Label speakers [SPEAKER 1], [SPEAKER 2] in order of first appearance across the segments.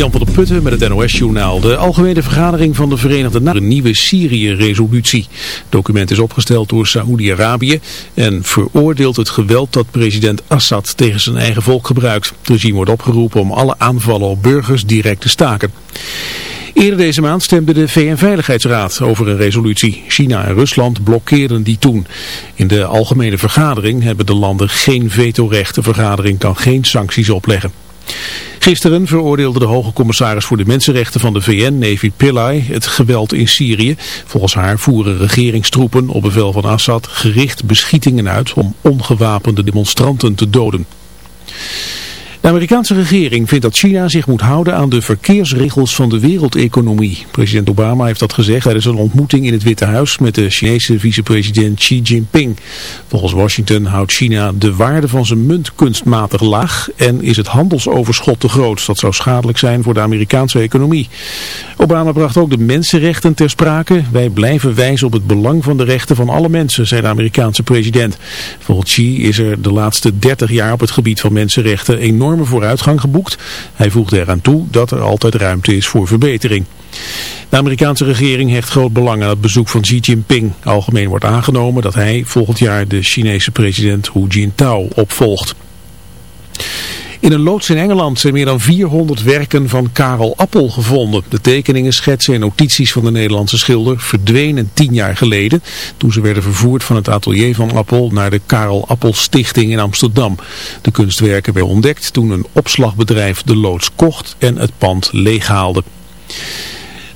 [SPEAKER 1] Jan van der Putten met het NOS-journaal. De algemene vergadering van de Verenigde Naties. Een nieuwe Syrië-resolutie. Document is opgesteld door Saoedi-Arabië en veroordeelt het geweld dat president Assad tegen zijn eigen volk gebruikt. Het regime wordt opgeroepen om alle aanvallen op burgers direct te staken. Eerder deze maand stemde de VN-veiligheidsraad over een resolutie. China en Rusland blokkeerden die toen. In de algemene vergadering hebben de landen geen vetorecht. De vergadering kan geen sancties opleggen. Gisteren veroordeelde de hoge commissaris voor de mensenrechten van de VN, Nevi Pillay, het geweld in Syrië. Volgens haar voeren regeringstroepen op bevel van Assad gericht beschietingen uit om ongewapende demonstranten te doden. De Amerikaanse regering vindt dat China zich moet houden aan de verkeersregels van de wereldeconomie. President Obama heeft dat gezegd tijdens een ontmoeting in het Witte Huis met de Chinese vicepresident Xi Jinping. Volgens Washington houdt China de waarde van zijn munt kunstmatig laag en is het handelsoverschot te groot. Dat zou schadelijk zijn voor de Amerikaanse economie. Obama bracht ook de mensenrechten ter sprake. Wij blijven wijzen op het belang van de rechten van alle mensen, zei de Amerikaanse president. Volgens Xi is er de laatste 30 jaar op het gebied van mensenrechten enorm enorme vooruitgang geboekt. Hij voegde eraan toe dat er altijd ruimte is voor verbetering. De Amerikaanse regering hecht groot belang aan het bezoek van Xi Jinping. Algemeen wordt aangenomen dat hij volgend jaar de Chinese president Hu Jintao opvolgt. In een loods in Engeland zijn meer dan 400 werken van Karel Appel gevonden. De tekeningen, schetsen en notities van de Nederlandse schilder verdwenen tien jaar geleden. Toen ze werden vervoerd van het atelier van Appel naar de Karel Appel Stichting in Amsterdam. De kunstwerken werden ontdekt toen een opslagbedrijf de loods kocht en het pand leeghaalde.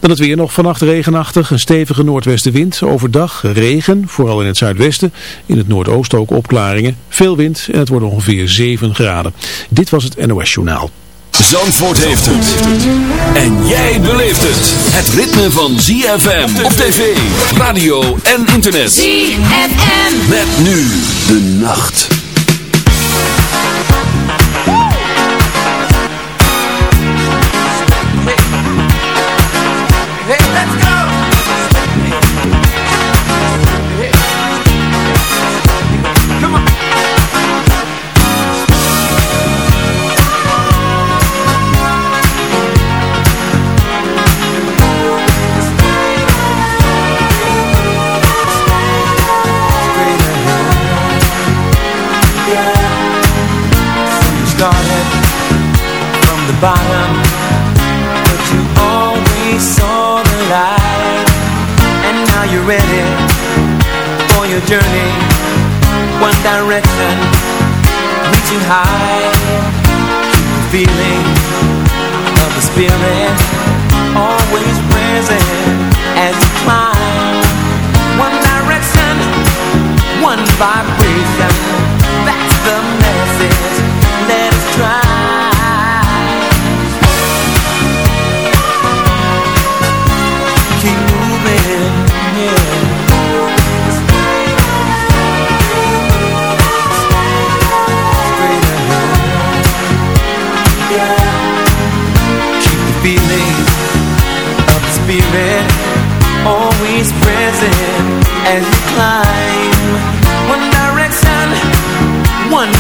[SPEAKER 1] Dan het weer nog vannacht regenachtig, een stevige noordwestenwind. Overdag regen, vooral in het zuidwesten. In het noordoosten ook opklaringen. Veel wind en het wordt ongeveer 7 graden. Dit was het NOS Journaal.
[SPEAKER 2] Zandvoort heeft het. En jij beleeft het. Het ritme van ZFM op tv, radio en internet.
[SPEAKER 3] ZFM.
[SPEAKER 2] Met nu de nacht.
[SPEAKER 4] Journey One direction Reaching high. The feeling Of the spirit Always present As you climb. One direction One vibration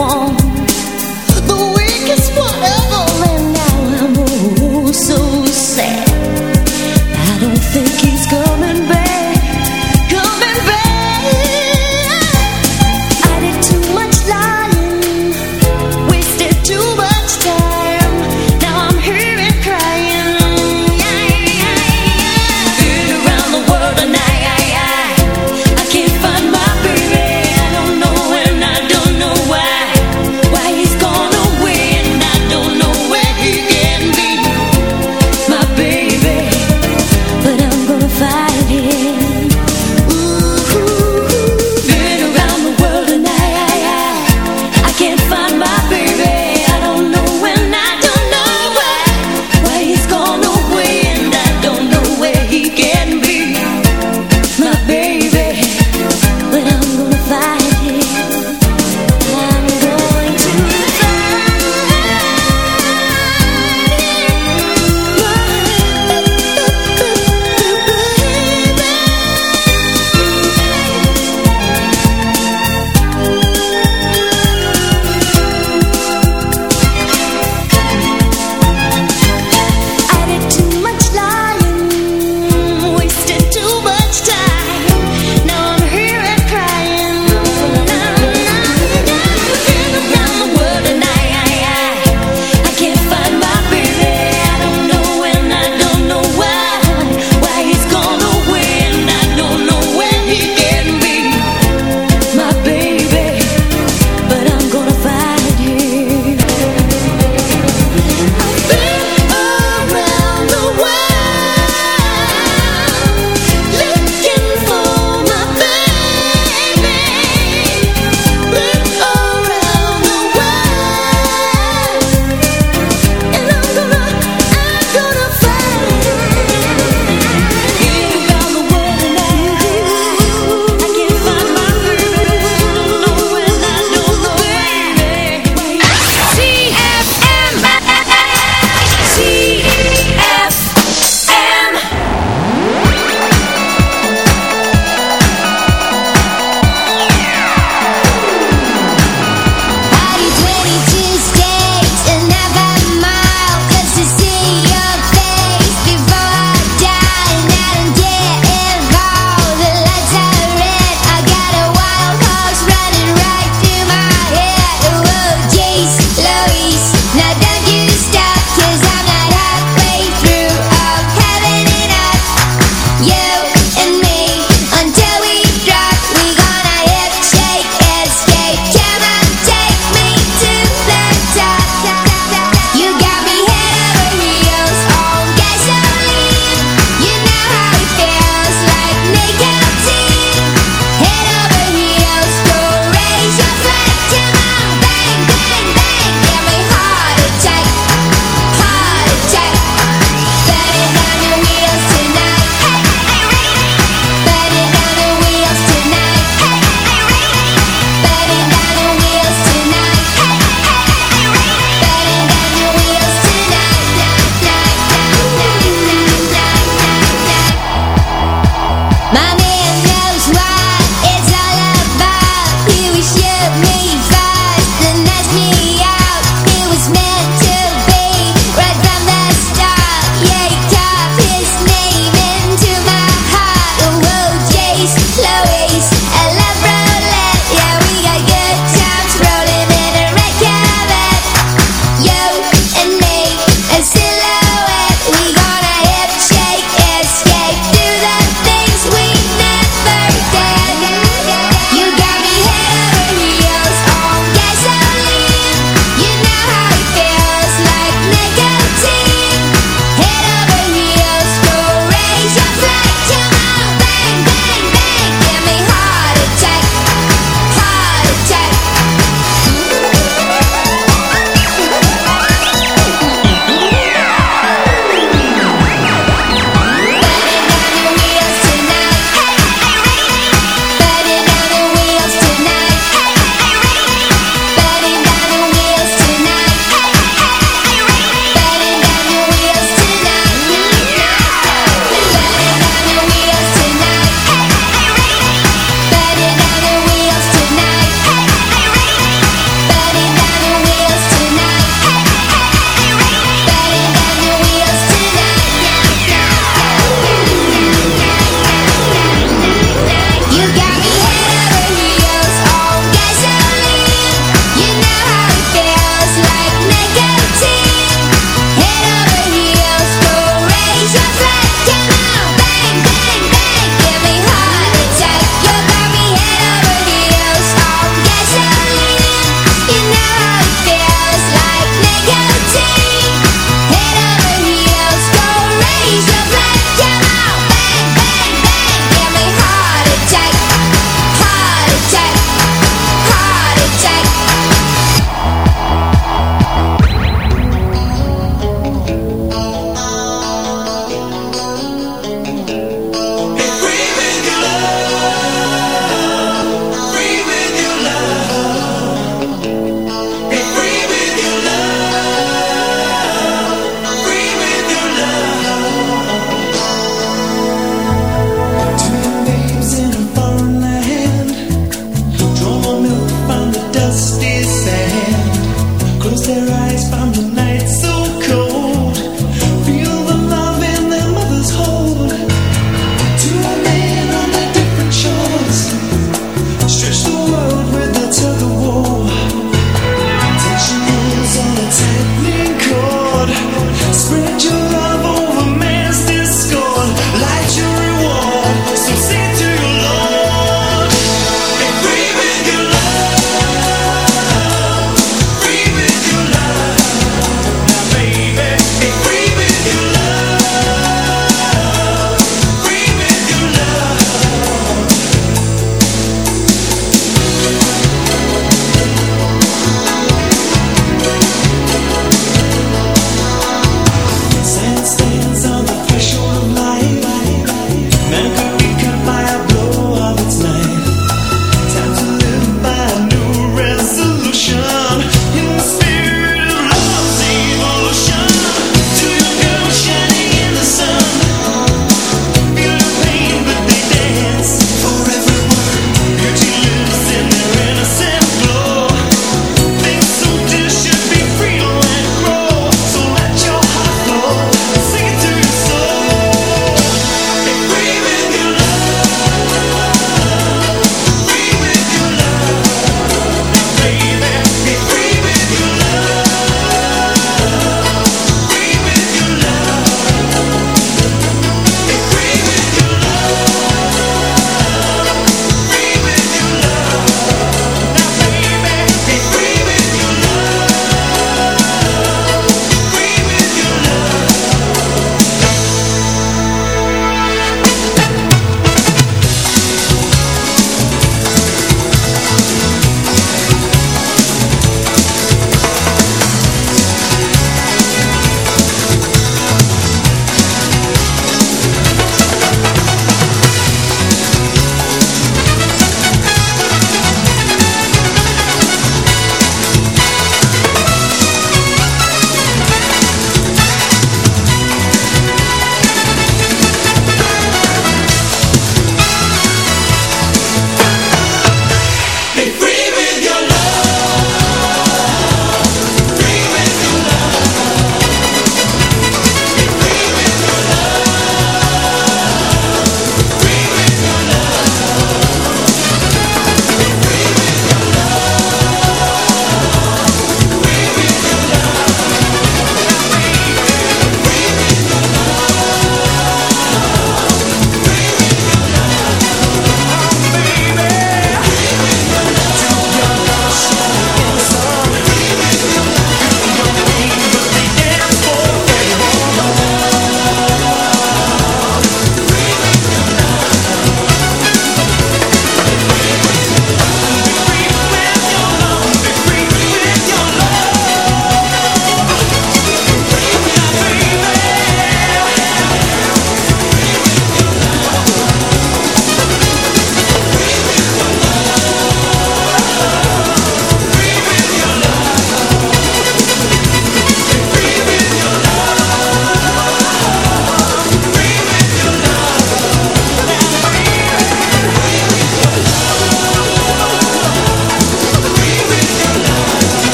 [SPEAKER 3] want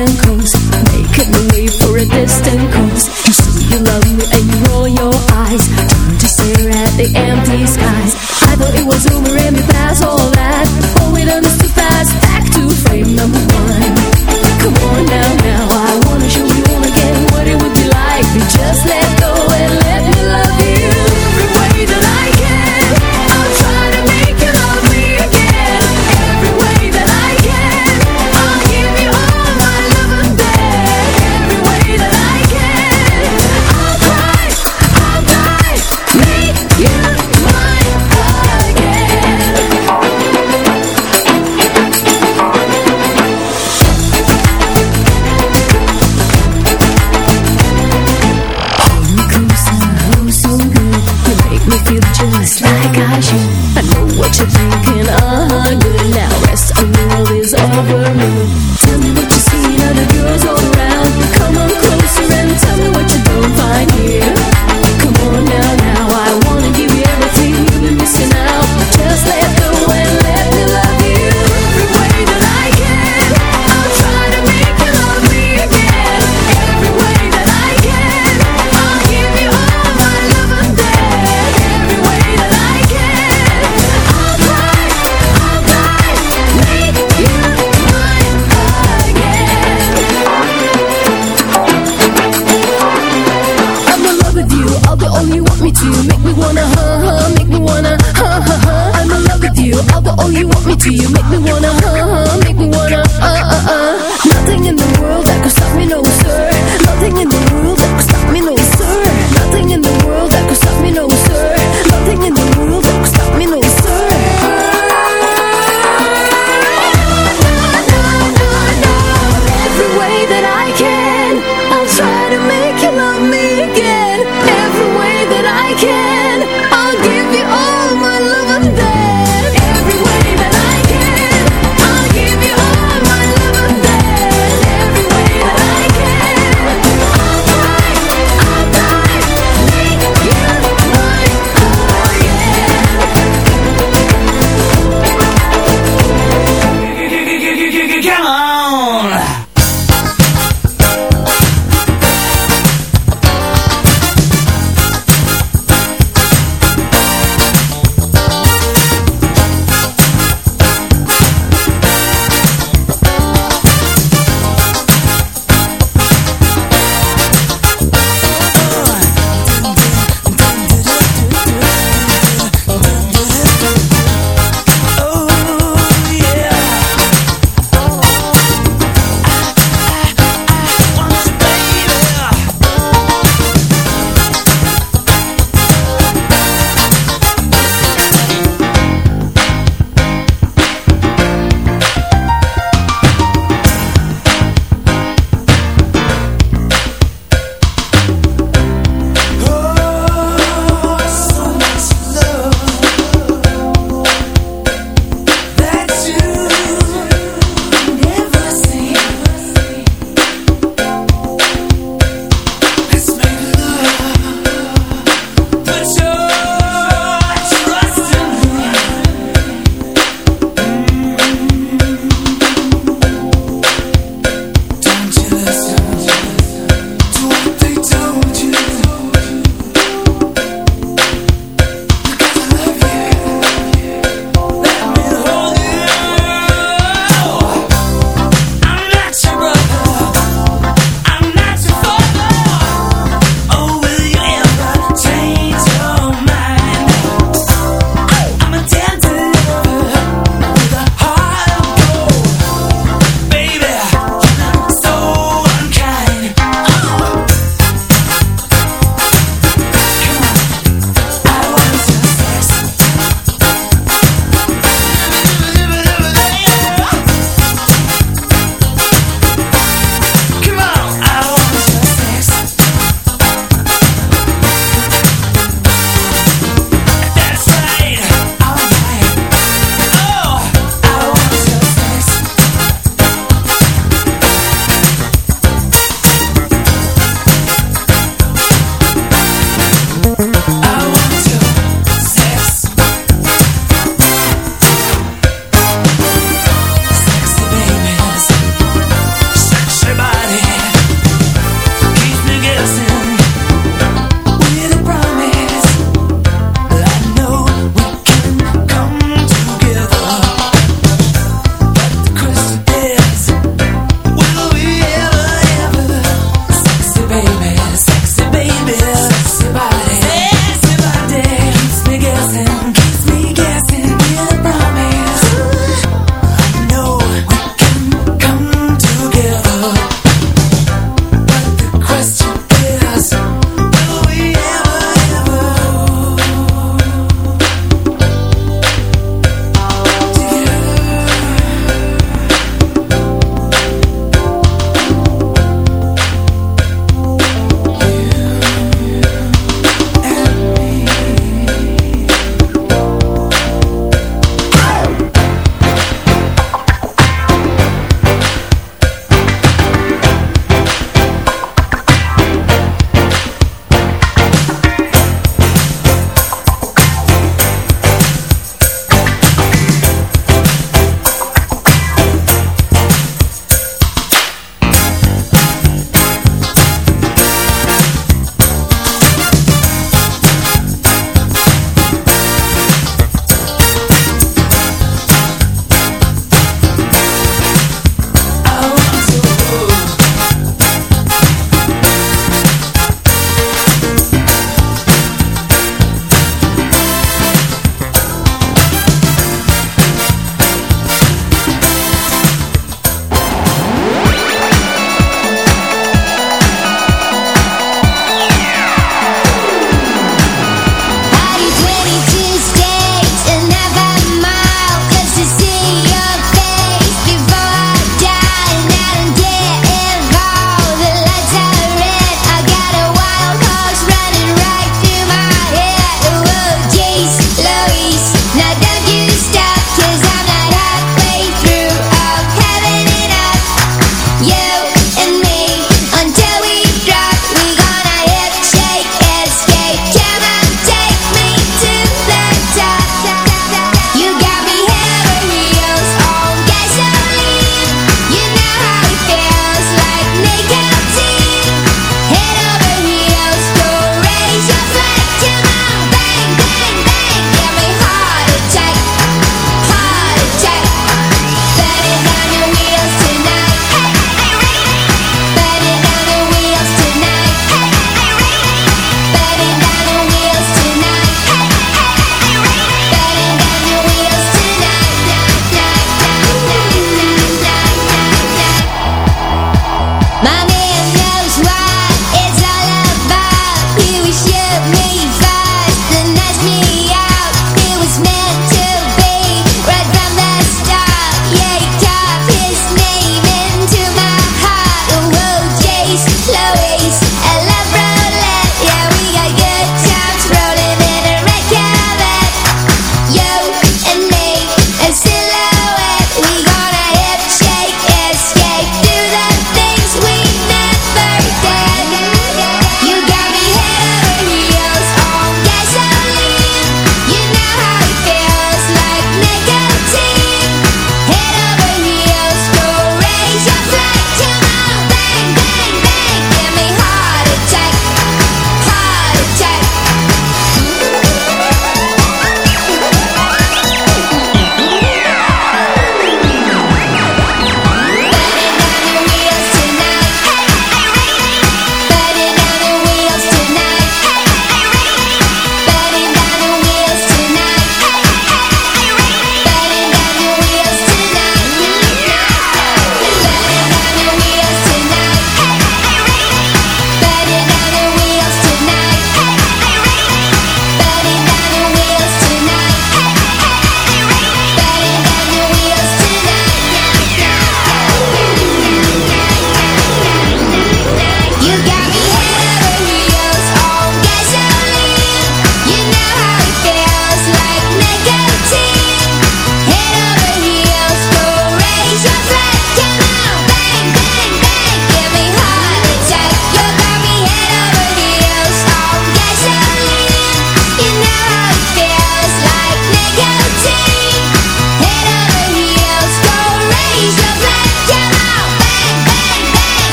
[SPEAKER 2] A different Making a way for a distant coast You say you love me and you roll your eyes. Turn to stare at the empty skies? I thought it was over and we passed all that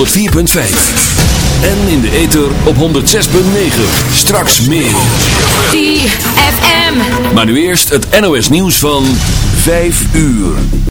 [SPEAKER 5] 104.5. En in de ether op 106.9. Straks meer.
[SPEAKER 2] ZFM.
[SPEAKER 5] Maar nu eerst het NOS nieuws van 5 uur.